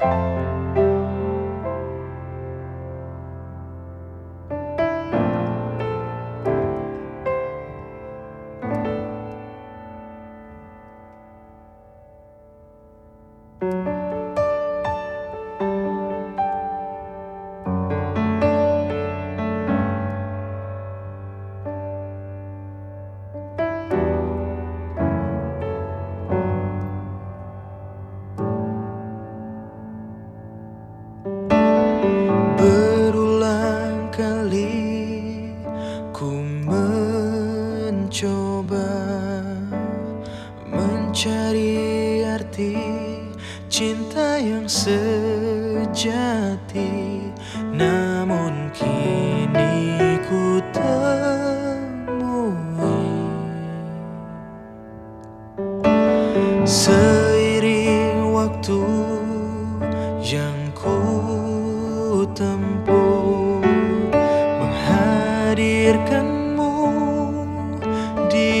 Música mencoba mencari arti cinta yang sejati. Namun kini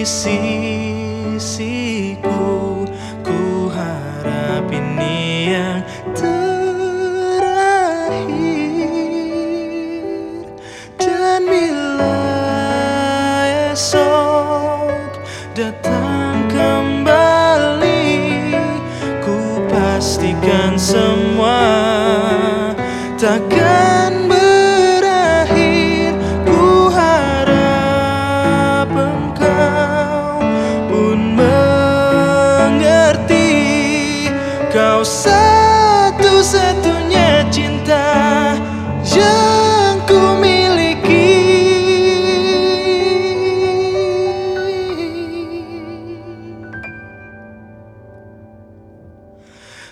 sisiku Ku harap ini yang terakhir. Dan bila esok datang kembali Ku pastikan semua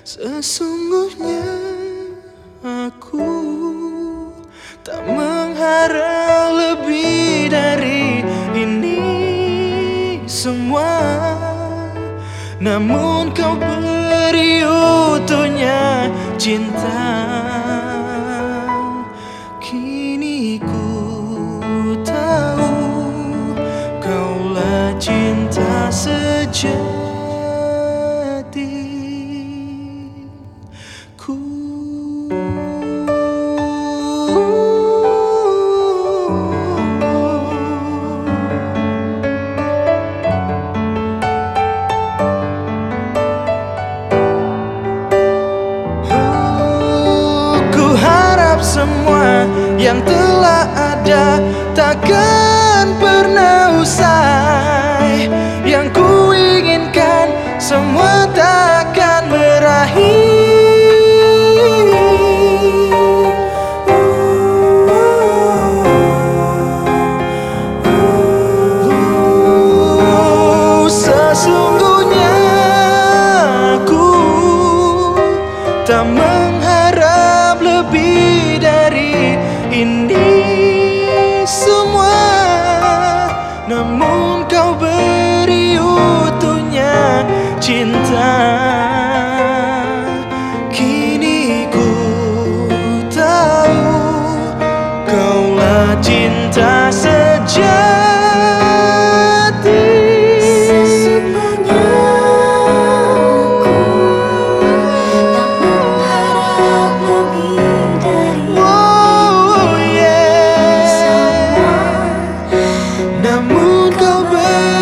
Sesungguhnya aku tak mengharap lebih dari ini semua. Namun kau beri utuhnya cinta. Kini ku tahu Kaulah cinta sejati semua yang telah ada. Takkan pernah usai Yang ku inginkan. Semua takkan berakhir. Tak mengharap lebih dari ini sejati